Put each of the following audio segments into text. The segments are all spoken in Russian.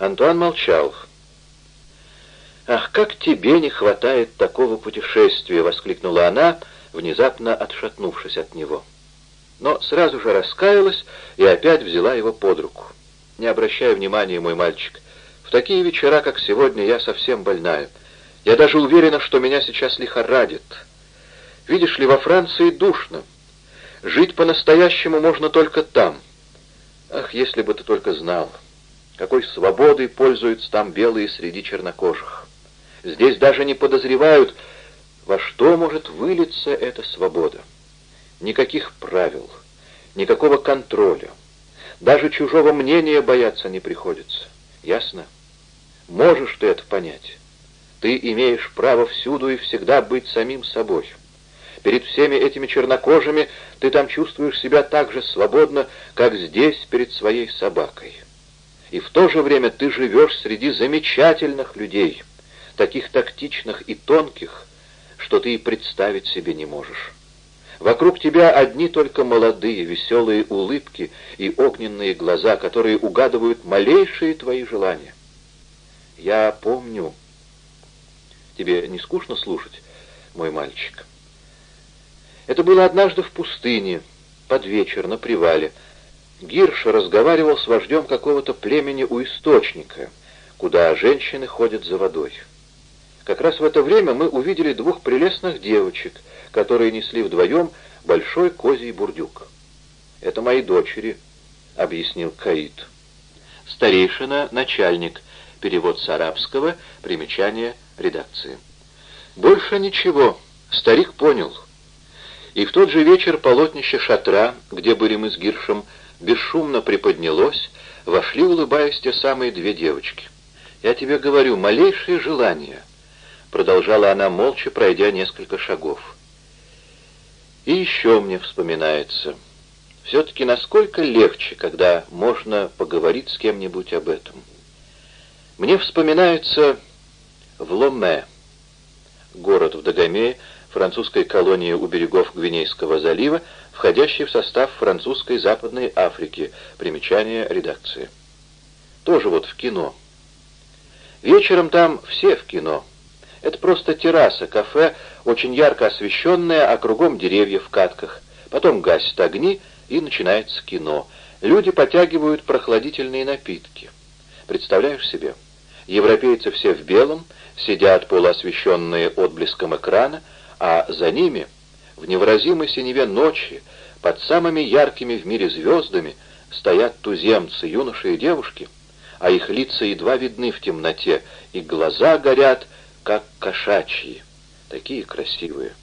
Антуан молчал. «Ах, как тебе не хватает такого путешествия!» — воскликнула она, внезапно отшатнувшись от него. Но сразу же раскаялась и опять взяла его под руку. «Не обращай внимания, мой мальчик. В такие вечера, как сегодня, я совсем больная. Я даже уверена, что меня сейчас лихорадит. Видишь ли, во Франции душно. Жить по-настоящему можно только там. Ах, если бы ты только знал, какой свободой пользуются там белые среди чернокожих. Здесь даже не подозревают, во что может вылиться эта свобода. Никаких правил, никакого контроля. Даже чужого мнения бояться не приходится. Ясно? Можешь ты это понять? Ты имеешь право всюду и всегда быть самим собой. Перед всеми этими чернокожими ты там чувствуешь себя так же свободно, как здесь перед своей собакой. И в то же время ты живешь среди замечательных людей, таких тактичных и тонких, что ты и представить себе не можешь. Вокруг тебя одни только молодые, веселые улыбки и огненные глаза, которые угадывают малейшие твои желания. Я помню. Тебе не скучно слушать, мой мальчик? Это было однажды в пустыне, под вечер, на привале. Гирш разговаривал с вождем какого-то племени у источника, куда женщины ходят за водой. Как раз в это время мы увидели двух прелестных девочек, которые несли вдвоем большой козий бурдюк. «Это мои дочери», — объяснил Каид. Старейшина, начальник, перевод с арабского, примечание редакции. Больше ничего, старик понял — и в тот же вечер полотнище шатра, где были мы с Гиршем, бесшумно приподнялось, вошли, улыбаясь, те самые две девочки. «Я тебе говорю, малейшее желание», — продолжала она, молча пройдя несколько шагов. «И еще мне вспоминается. Все-таки насколько легче, когда можно поговорить с кем-нибудь об этом. Мне вспоминается в Ломе, город в Дагомее, французской колонии у берегов Гвинейского залива, входящей в состав французской Западной Африки. Примечание редакции. Тоже вот в кино. Вечером там все в кино. Это просто терраса, кафе, очень ярко освещенное, а кругом деревья в катках. Потом гасят огни, и начинается кино. Люди потягивают прохладительные напитки. Представляешь себе? Европейцы все в белом, сидят полуосвещенные отблеском экрана, а за ними, в невыразимой синеве ночи, под самыми яркими в мире звездами, стоят туземцы, юноши и девушки, а их лица едва видны в темноте, и глаза горят, как кошачьи, такие красивые.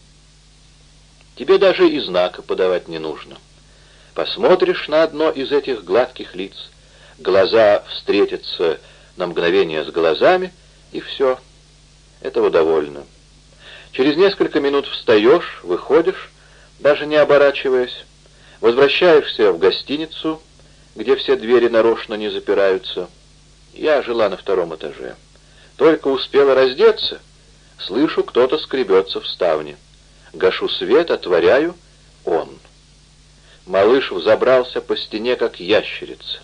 Тебе даже и знака подавать не нужно. Посмотришь на одно из этих гладких лиц, глаза встретятся на мгновение с глазами, и все, этого довольно. Через несколько минут встаешь, выходишь, даже не оборачиваясь, возвращаешься в гостиницу, где все двери нарочно не запираются. Я жила на втором этаже. Только успела раздеться, слышу, кто-то скребется в ставне. Гашу свет, отворяю — он. Малыш взобрался по стене, как ящерица.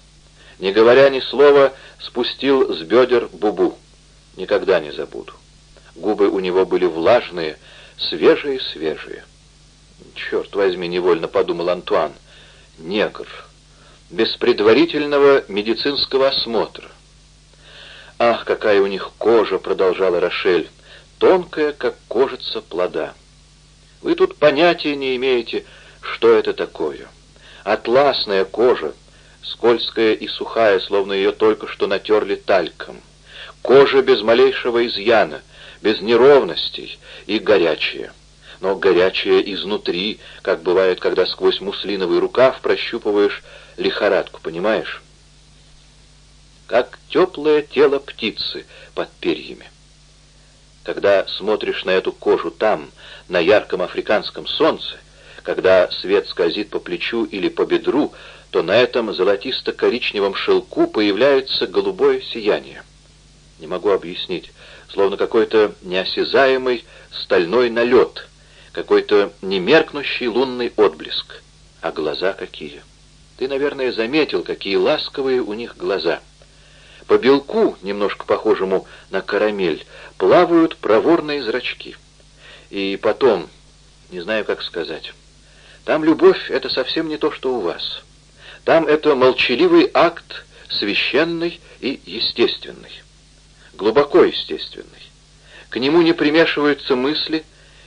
Не говоря ни слова, спустил с бедер бубу. Никогда не забуду. Губы у него были влажные, свежие-свежие. «Черт возьми!» — невольно подумал Антуан. «Негр. Без предварительного медицинского осмотра». «Ах, какая у них кожа!» — продолжала Рошель. «Тонкая, как кожица плода. Вы тут понятия не имеете, что это такое. Атласная кожа, скользкая и сухая, словно ее только что натерли тальком. Кожа без малейшего изъяна — без неровностей и горячее. Но горячее изнутри, как бывает, когда сквозь муслиновый рукав прощупываешь лихорадку, понимаешь? Как теплое тело птицы под перьями. Когда смотришь на эту кожу там, на ярком африканском солнце, когда свет скользит по плечу или по бедру, то на этом золотисто-коричневом шелку появляется голубое сияние. Не могу объяснить словно какой-то неосязаемый стальной налет, какой-то немеркнущий лунный отблеск. А глаза какие! Ты, наверное, заметил, какие ласковые у них глаза. По белку, немножко похожему на карамель, плавают проворные зрачки. И потом, не знаю, как сказать, там любовь — это совсем не то, что у вас. Там это молчаливый акт, священный и естественный. Глубоко естественный. К нему не примешиваются мысли,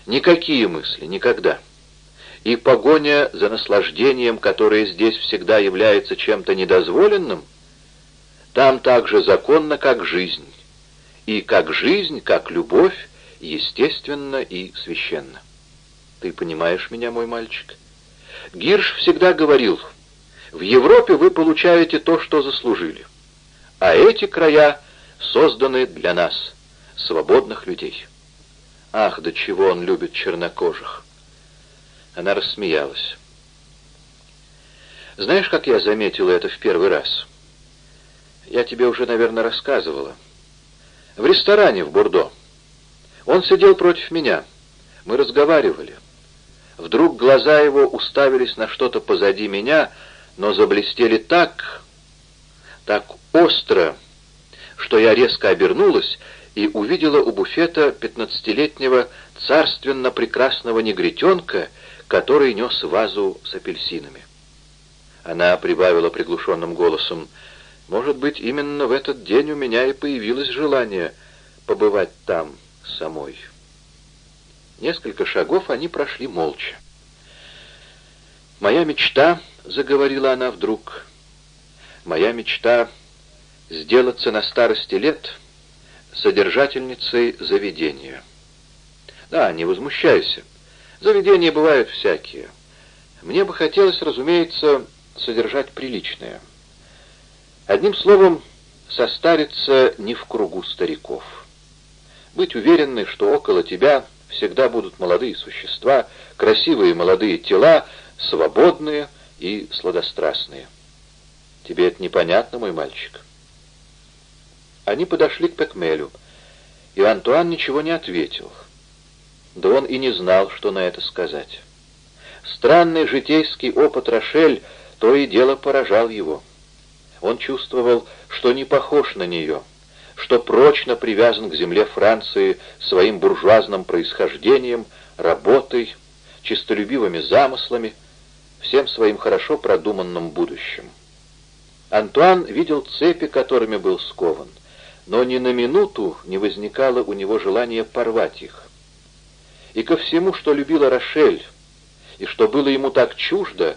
никакие мысли, никогда. И погоня за наслаждением, которое здесь всегда является чем-то недозволенным, там так же законно, как жизнь. И как жизнь, как любовь, естественно и священно. Ты понимаешь меня, мой мальчик? Гирш всегда говорил, в Европе вы получаете то, что заслужили. А эти края созданы для нас, свободных людей. Ах, до чего он любит чернокожих! Она рассмеялась. Знаешь, как я заметила это в первый раз? Я тебе уже, наверное, рассказывала. В ресторане в Бордо. Он сидел против меня. Мы разговаривали. Вдруг глаза его уставились на что-то позади меня, но заблестели так, так остро, что я резко обернулась и увидела у буфета пятнадцатилетнего царственно прекрасного негритенка, который нес вазу с апельсинами. Она прибавила приглушенным голосом, «Может быть, именно в этот день у меня и появилось желание побывать там самой». Несколько шагов они прошли молча. «Моя мечта», — заговорила она вдруг, — «моя мечта — сделаться на старости лет содержательницей заведения». «Да, не возмущайся. Заведения бывают всякие. Мне бы хотелось, разумеется, содержать приличное. Одним словом, состариться не в кругу стариков. Быть уверенной, что около тебя всегда будут молодые существа, красивые молодые тела, свободные и сладострастные. Тебе это непонятно, мой мальчик? Они подошли к Пекмелю, и Антуан ничего не ответил. Да он и не знал, что на это сказать. Странный житейский опыт Рошель то и дело поражал его. Он чувствовал, что не похож на нее — что прочно привязан к земле Франции своим буржуазным происхождением, работой, честолюбивыми замыслами, всем своим хорошо продуманным будущим. Антуан видел цепи, которыми был скован, но ни на минуту не возникало у него желания порвать их. И ко всему, что любила Рошель, и что было ему так чуждо,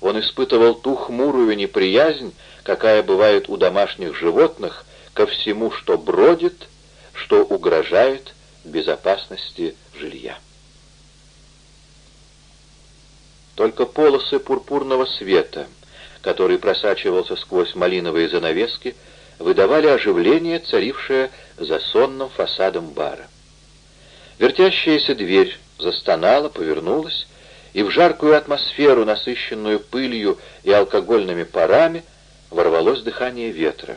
он испытывал ту хмурую неприязнь, какая бывает у домашних животных, ко всему, что бродит, что угрожает безопасности жилья. Только полосы пурпурного света, который просачивался сквозь малиновые занавески, выдавали оживление, царившее за сонным фасадом бара. Вертящаяся дверь застонала, повернулась, и в жаркую атмосферу, насыщенную пылью и алкогольными парами, ворвалось дыхание ветра.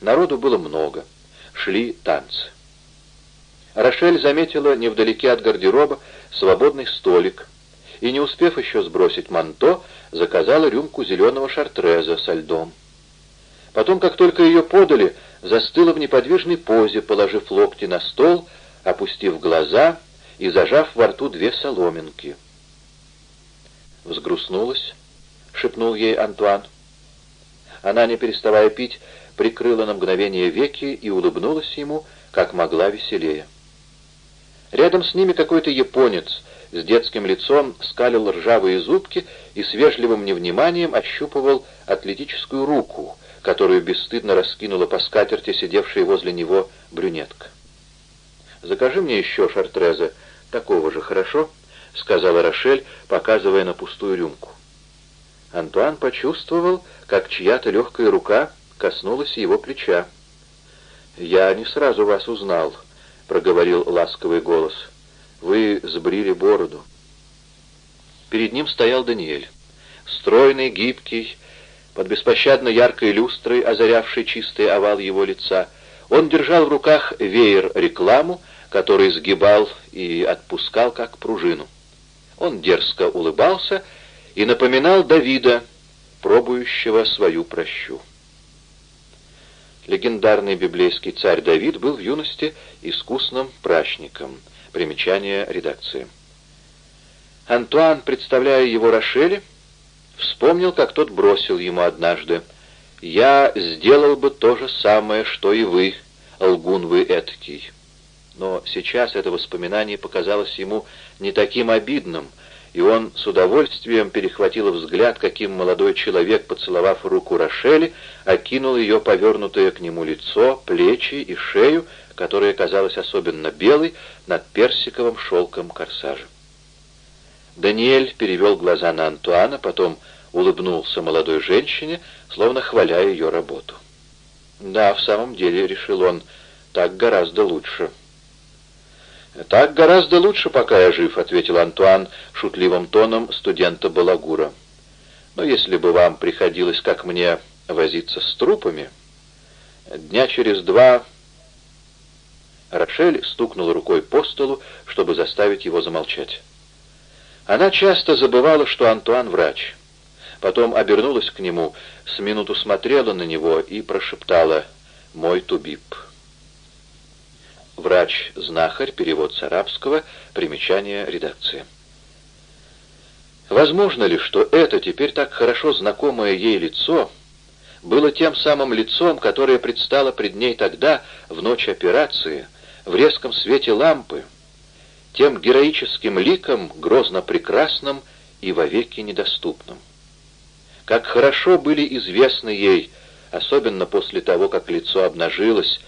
Народу было много. Шли танцы. Рошель заметила невдалеке от гардероба свободный столик и, не успев еще сбросить манто, заказала рюмку зеленого шартреза со льдом. Потом, как только ее подали, застыла в неподвижной позе, положив локти на стол, опустив глаза и зажав во рту две соломинки. «Взгрустнулась?» — шепнул ей Антуан. Она, не переставая пить, прикрыла на мгновение веки и улыбнулась ему, как могла веселее. Рядом с ними какой-то японец с детским лицом скалил ржавые зубки и с вежливым невниманием ощупывал атлетическую руку, которую бесстыдно раскинула по скатерти сидевшая возле него брюнетка. «Закажи мне еще шартреза, такого же, хорошо?» — сказала Рошель, показывая на пустую рюмку. Антуан почувствовал, как чья-то легкая рука коснулась его плеча. «Я не сразу вас узнал», — проговорил ласковый голос. «Вы сбрили бороду». Перед ним стоял Даниэль. Стройный, гибкий, под беспощадно яркой люстрой, озарявшей чистый овал его лица, он держал в руках веер-рекламу, который сгибал и отпускал, как пружину. Он дерзко улыбался и напоминал Давида, пробующего свою прощу. Легендарный библейский царь Давид был в юности искусным прачником. Примечание редакции. Антуан, представляя его Рошеле, вспомнил, как тот бросил ему однажды «Я сделал бы то же самое, что и вы, лгун вы этакий». Но сейчас это воспоминание показалось ему не таким обидным, и он с удовольствием перехватил взгляд, каким молодой человек, поцеловав руку Рошели, окинул ее повернутое к нему лицо, плечи и шею, которая казалась особенно белой над персиковым шелком корсажа. Даниэль перевел глаза на Антуана, потом улыбнулся молодой женщине, словно хваля ее работу. «Да, в самом деле», — решил он, — «так гораздо лучше». «Так гораздо лучше, пока я жив», — ответил Антуан шутливым тоном студента Балагура. «Но если бы вам приходилось, как мне, возиться с трупами, дня через два...» Рошель стукнул рукой по столу, чтобы заставить его замолчать. Она часто забывала, что Антуан врач. Потом обернулась к нему, с минуту смотрела на него и прошептала «Мой тубип». Врач-знахарь, перевод с арабского, примечание редакции. Возможно ли, что это теперь так хорошо знакомое ей лицо было тем самым лицом, которое предстало пред ней тогда, в ночь операции, в резком свете лампы, тем героическим ликом, грозно прекрасным и вовеки недоступным? Как хорошо были известны ей, особенно после того, как лицо обнажилось,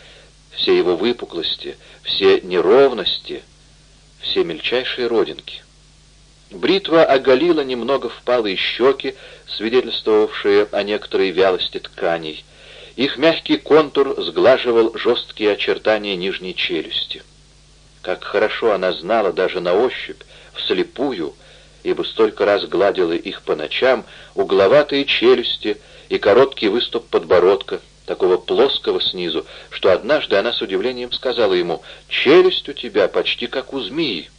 все его выпуклости, все неровности, все мельчайшие родинки. Бритва оголила немного впалые щеки, свидетельствовавшие о некоторой вялости тканей. Их мягкий контур сглаживал жесткие очертания нижней челюсти. Как хорошо она знала даже на ощупь, вслепую, ибо столько раз гладила их по ночам, угловатые челюсти и короткий выступ подбородка — такого плоского снизу, что однажды она с удивлением сказала ему «Челюсть у тебя почти как у змеи».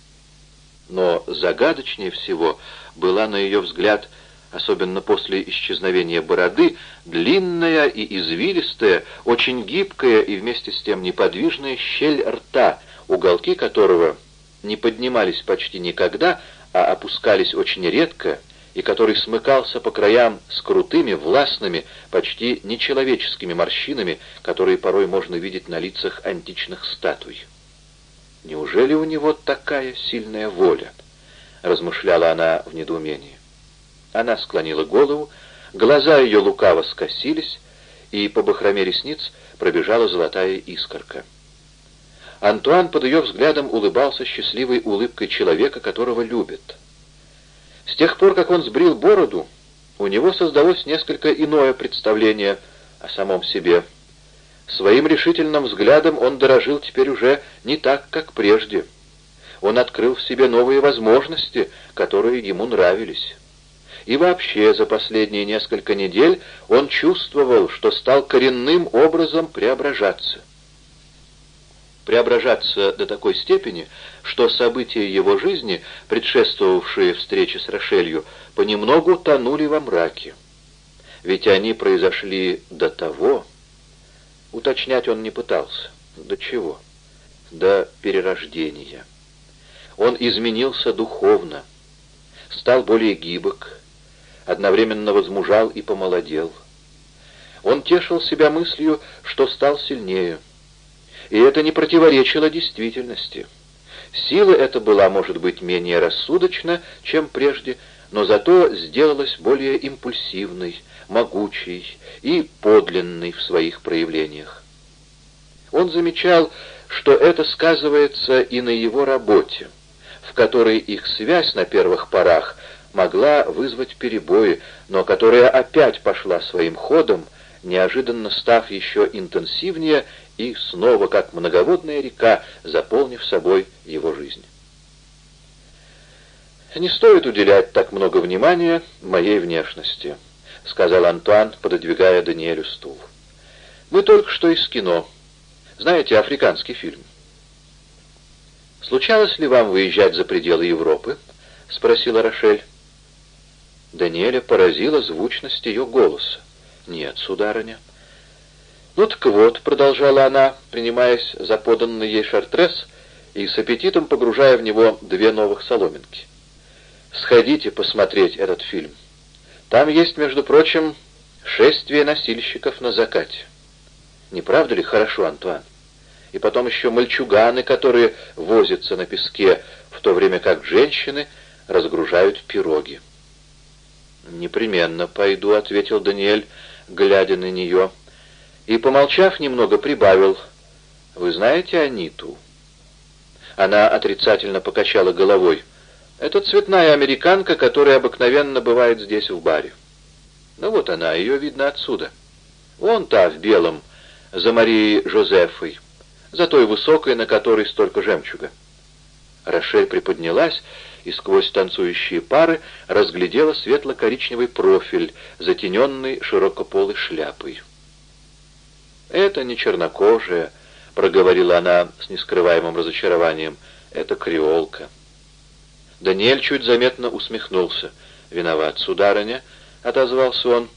Но загадочнее всего была, на ее взгляд, особенно после исчезновения бороды, длинная и извилистая, очень гибкая и вместе с тем неподвижная щель рта, уголки которого не поднимались почти никогда, а опускались очень редко, и который смыкался по краям с крутыми, властными, почти нечеловеческими морщинами, которые порой можно видеть на лицах античных статуй. «Неужели у него такая сильная воля?» — размышляла она в недоумении. Она склонила голову, глаза ее лукаво скосились, и по бахроме ресниц пробежала золотая искорка. Антуан под ее взглядом улыбался счастливой улыбкой человека, которого любит — с тех пор, как он сбрил бороду, у него создалось несколько иное представление о самом себе. Своим решительным взглядом он дорожил теперь уже не так, как прежде. Он открыл в себе новые возможности, которые ему нравились. И вообще за последние несколько недель он чувствовал, что стал коренным образом преображаться преображаться до такой степени, что события его жизни, предшествовавшие встрече с Рошелью, понемногу тонули во мраке. Ведь они произошли до того... Уточнять он не пытался. До чего? До перерождения. Он изменился духовно, стал более гибок, одновременно возмужал и помолодел. Он тешил себя мыслью, что стал сильнее — и это не противоречило действительности. Сила эта была, может быть, менее рассудочна, чем прежде, но зато сделалась более импульсивной, могучей и подлинной в своих проявлениях. Он замечал, что это сказывается и на его работе, в которой их связь на первых порах могла вызвать перебои, но которая опять пошла своим ходом, неожиданно став еще интенсивнее и снова, как многоводная река, заполнив собой его жизнь. «Не стоит уделять так много внимания моей внешности», — сказал Антуан, пододвигая Даниэлю стул. «Мы только что из кино. Знаете, африканский фильм». «Случалось ли вам выезжать за пределы Европы?» — спросила Рошель. Даниэля поразила звучность ее голоса. «Нет, сударыня». «Ну так вот», — продолжала она, принимаясь за поданный ей шартрес и с аппетитом погружая в него две новых соломинки. «Сходите посмотреть этот фильм. Там есть, между прочим, шествие носильщиков на закате. Не правда ли хорошо, Антуан? И потом еще мальчуганы, которые возятся на песке, в то время как женщины разгружают пироги». «Непременно пойду», — ответил Даниэль, глядя на нее. И, помолчав немного, прибавил. «Вы знаете Аниту?» Она отрицательно покачала головой. «Это цветная американка, которая обыкновенно бывает здесь в баре. Ну вот она, ее видно отсюда. Вон та, в белом, за Марией Жозефой, за той высокой, на которой столько жемчуга». Рошель приподнялась и сквозь танцующие пары разглядела светло-коричневый профиль, затененный широкополой шляпой. «Это не чернокожая», — проговорила она с нескрываемым разочарованием, — «это креолка». Даниэль чуть заметно усмехнулся. «Виноват, сударыня», — отозвался он.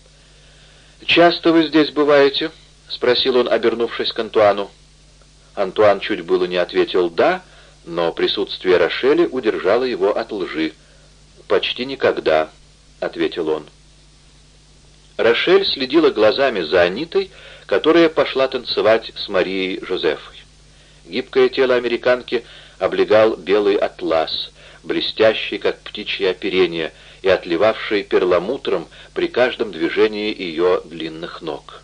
«Часто вы здесь бываете?» — спросил он, обернувшись к Антуану. Антуан чуть было не ответил «да», — но присутствие Рошели удержало его от лжи. «Почти никогда», — ответил он. Рошель следила глазами за Анитой, которая пошла танцевать с Марией Жозефой. Гибкое тело американки облегал белый атлас, блестящий, как птичье оперение, и отливавший перламутром при каждом движении ее длинных ног.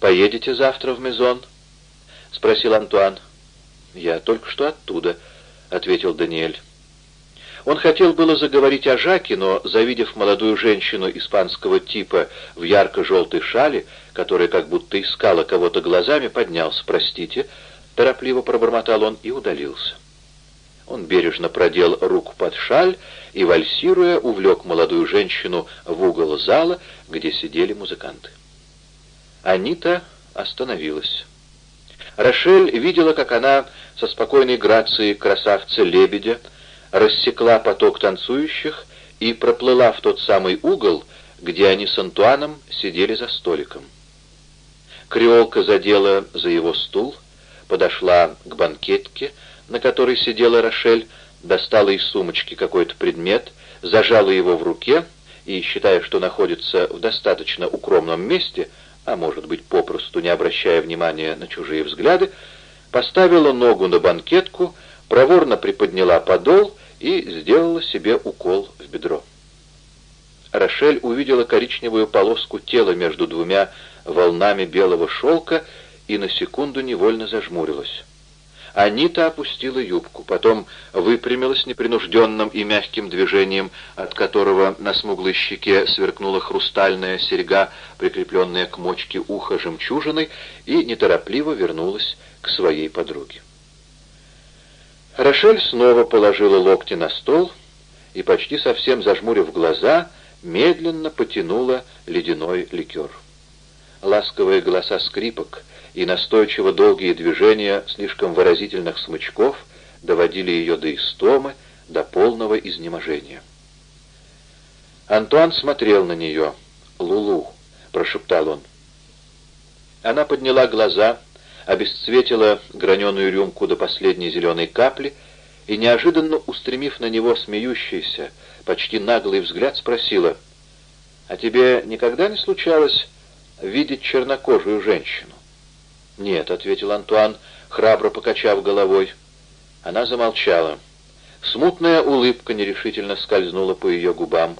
«Поедете завтра в Мезон?» — спросил Антуан. «Я только что оттуда», — ответил Даниэль. Он хотел было заговорить о Жаке, но, завидев молодую женщину испанского типа в ярко-желтой шале, которая как будто искала кого-то глазами, поднялся, «Простите», — торопливо пробормотал он и удалился. Он бережно продел руку под шаль и, вальсируя, увлек молодую женщину в угол зала, где сидели музыканты. Анита остановилась. Рошель видела, как она со спокойной грацией красавца-лебедя рассекла поток танцующих и проплыла в тот самый угол, где они с Антуаном сидели за столиком. Креолка задела за его стул, подошла к банкетке, на которой сидела Рошель, достала из сумочки какой-то предмет, зажала его в руке и, считая, что находится в достаточно укромном месте, а может быть попросту не обращая внимания на чужие взгляды, поставила ногу на банкетку, проворно приподняла подол и сделала себе укол в бедро. Рошель увидела коричневую полоску тела между двумя волнами белого шелка и на секунду невольно зажмурилась. Анита опустила юбку, потом выпрямилась непринужденным и мягким движением, от которого на смуглой щеке сверкнула хрустальная серьга, прикрепленная к мочке уха жемчужиной, и неторопливо вернулась к своей подруге. Рошель снова положила локти на стол и, почти совсем зажмурив глаза, медленно потянула ледяной ликер. Ласковые голоса скрипок — и настойчиво долгие движения слишком выразительных смычков доводили ее до истомы, до полного изнеможения. Антуан смотрел на нее. «Лулу», — прошептал он. Она подняла глаза, обесцветила граненую рюмку до последней зеленой капли и, неожиданно устремив на него смеющийся, почти наглый взгляд, спросила, «А тебе никогда не случалось видеть чернокожую женщину?» «Нет», — ответил Антуан, храбро покачав головой. Она замолчала. Смутная улыбка нерешительно скользнула по ее губам.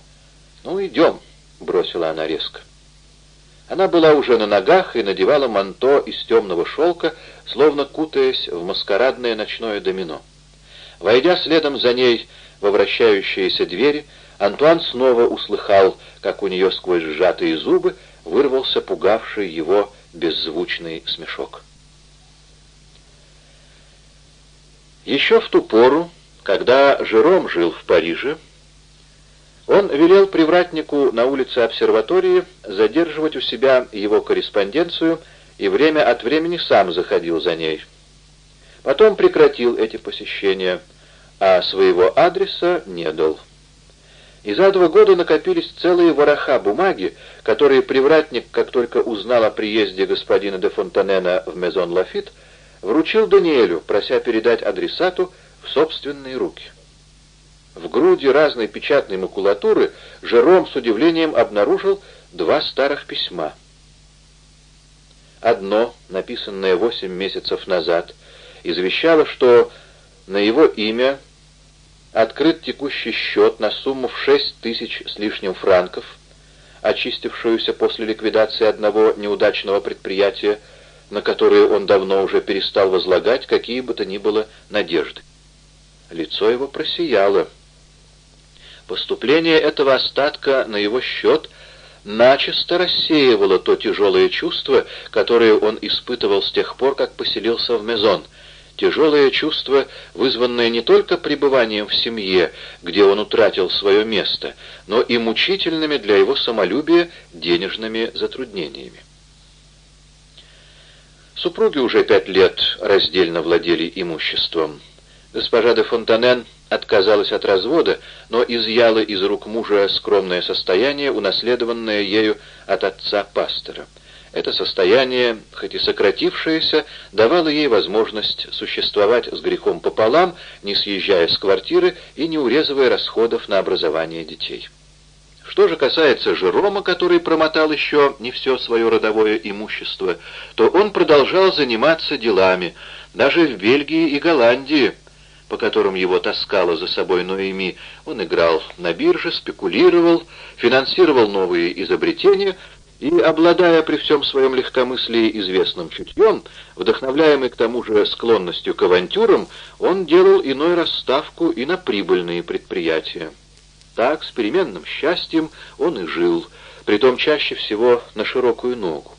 «Ну, идем», — бросила она резко. Она была уже на ногах и надевала манто из темного шелка, словно кутаясь в маскарадное ночное домино. Войдя следом за ней во вращающиеся двери, Антуан снова услыхал, как у нее сквозь сжатые зубы вырвался пугавший его беззвучный смешок. Еще в ту пору, когда Жером жил в Париже, он велел привратнику на улице обсерватории задерживать у себя его корреспонденцию и время от времени сам заходил за ней. Потом прекратил эти посещения, а своего адреса не дал. И за два года накопились целые вороха бумаги, которые привратник, как только узнал о приезде господина де Фонтанена в Мезон Лафит, вручил Даниэлю, прося передать адресату в собственные руки. В груди разной печатной макулатуры Жером с удивлением обнаружил два старых письма. Одно, написанное восемь месяцев назад, извещало, что на его имя открыт текущий счет на сумму в шесть тысяч с лишним франков, очистившуюся после ликвидации одного неудачного предприятия, на которое он давно уже перестал возлагать какие бы то ни было надежды. Лицо его просияло. Поступление этого остатка на его счет начисто рассеивало то тяжелое чувство, которое он испытывал с тех пор, как поселился в Мезон — Тяжелое чувство, вызванное не только пребыванием в семье, где он утратил свое место, но и мучительными для его самолюбия денежными затруднениями. Супруги уже пять лет раздельно владели имуществом. Госпожа де Фонтанен отказалась от развода, но изъяла из рук мужа скромное состояние, унаследованное ею от отца пастора. Это состояние, хоть и сократившееся, давало ей возможность существовать с грехом пополам, не съезжая с квартиры и не урезывая расходов на образование детей. Что же касается Жерома, который промотал еще не все свое родовое имущество, то он продолжал заниматься делами, даже в Бельгии и Голландии, по которым его таскало за собой Ноэми, он играл на бирже, спекулировал, финансировал новые изобретения — и, обладая при всем своем легкомыслии известным чутьем, вдохновляемый к тому же склонностью к авантюрам, он делал иной расставку и на прибыльные предприятия. Так, с переменным счастьем он и жил, притом чаще всего на широкую ногу.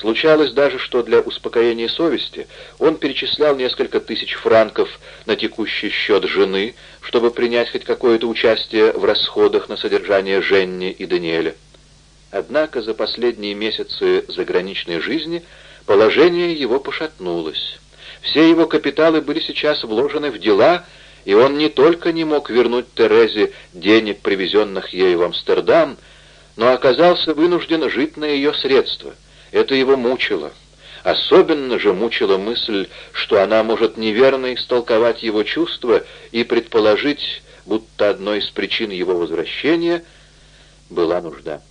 Случалось даже, что для успокоения совести он перечислял несколько тысяч франков на текущий счет жены, чтобы принять хоть какое-то участие в расходах на содержание Женни и Даниэля. Однако за последние месяцы заграничной жизни положение его пошатнулось. Все его капиталы были сейчас вложены в дела, и он не только не мог вернуть Терезе денег, привезенных ею в Амстердам, но оказался вынужден жить на ее средства. Это его мучило. Особенно же мучила мысль, что она может неверно истолковать его чувства и предположить, будто одной из причин его возвращения была нужда.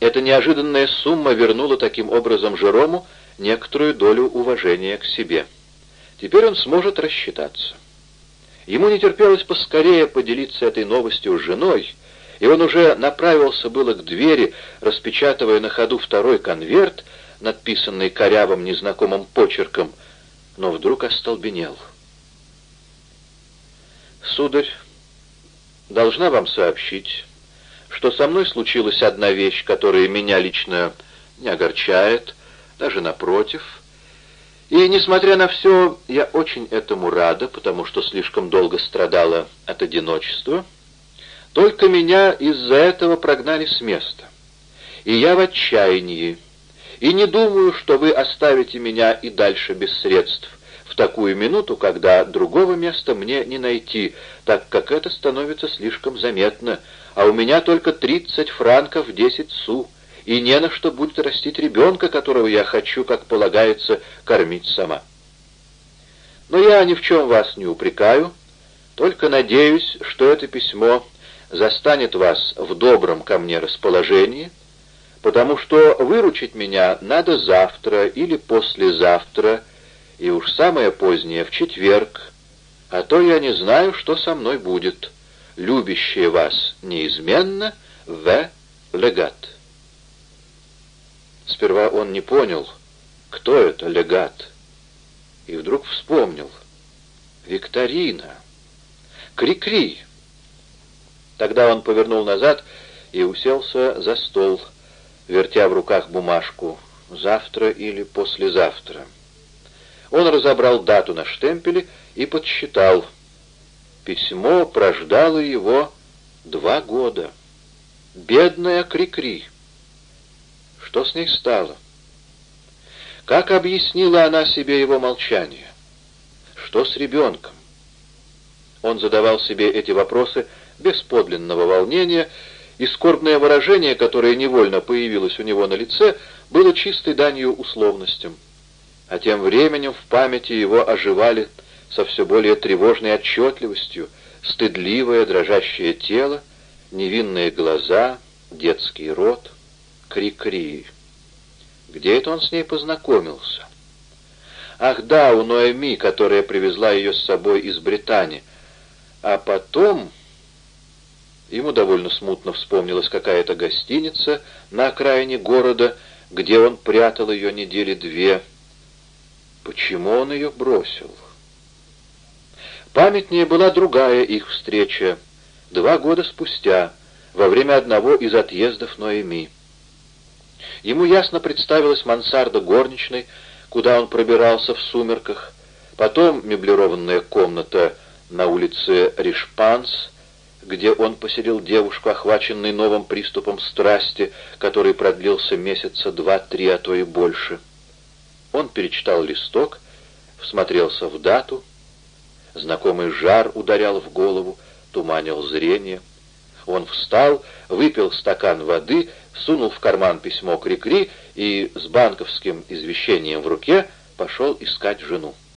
Эта неожиданная сумма вернула таким образом Жерому некоторую долю уважения к себе. Теперь он сможет рассчитаться. Ему не терпелось поскорее поделиться этой новостью с женой, и он уже направился было к двери, распечатывая на ходу второй конверт, надписанный корявым незнакомым почерком, но вдруг остолбенел. «Сударь, должна вам сообщить, что со мной случилась одна вещь, которая меня лично не огорчает, даже напротив. И, несмотря на все, я очень этому рада, потому что слишком долго страдала от одиночества. Только меня из-за этого прогнали с места. И я в отчаянии, и не думаю, что вы оставите меня и дальше без средств, в такую минуту, когда другого места мне не найти, так как это становится слишком заметно, а у меня только 30 франков 10 су, и не на что будет растить ребенка, которого я хочу, как полагается, кормить сама. Но я ни в чем вас не упрекаю, только надеюсь, что это письмо застанет вас в добром ко мне расположении, потому что выручить меня надо завтра или послезавтра, и уж самое позднее в четверг, а то я не знаю, что со мной будет» любящая вас неизменно, В. Легат. Сперва он не понял, кто это легат, и вдруг вспомнил. Викторина. Кри-кри. Тогда он повернул назад и уселся за стол, вертя в руках бумажку «Завтра или послезавтра». Он разобрал дату на штемпеле и подсчитал — Письмо прождало его два года. Бедная Крикри. -кри. Что с ней стало? Как объяснила она себе его молчание? Что с ребенком? Он задавал себе эти вопросы без подлинного волнения, и скорбное выражение, которое невольно появилось у него на лице, было чистой данью условностям. А тем временем в памяти его оживали со все более тревожной отчетливостью стыдливое дрожащее тело, невинные глаза, детский рот, кри-кри. Где это он с ней познакомился? Ах да, у Ноэми, которая привезла ее с собой из Британии. А потом... Ему довольно смутно вспомнилась какая-то гостиница на окраине города, где он прятал ее недели две. Почему он ее бросил? Памятнее была другая их встреча, два года спустя, во время одного из отъездов Ноэми. Ему ясно представилась мансарда горничной, куда он пробирался в сумерках, потом меблированная комната на улице Ришпанс, где он поселил девушку, охваченной новым приступом страсти, который продлился месяца два-три, а то и больше. Он перечитал листок, всмотрелся в дату. Знакомый жар ударял в голову, туманил зрение. Он встал, выпил стакан воды, сунул в карман письмо Крикри -кри и с банковским извещением в руке пошел искать жену.